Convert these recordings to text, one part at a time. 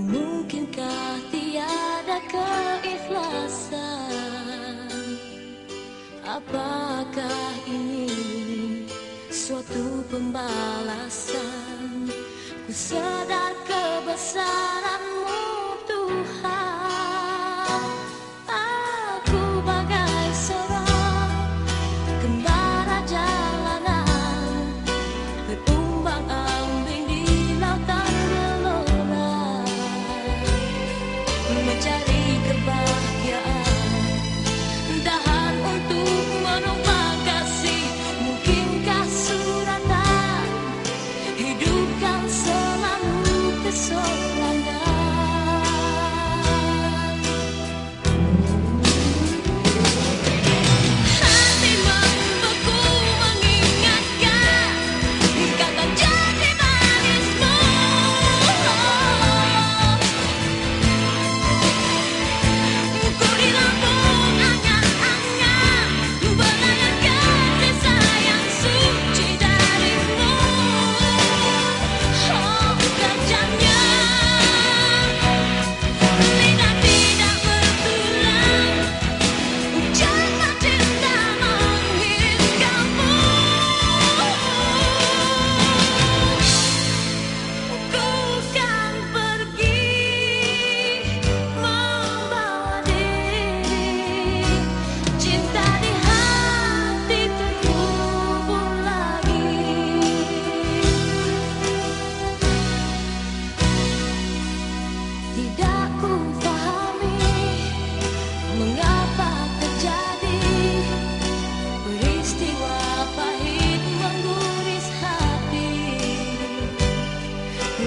Mungkinkah tiada keikhlasan? Apakah ini suatu pembalasan? Ku sadar kebesaranmu.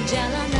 jealous.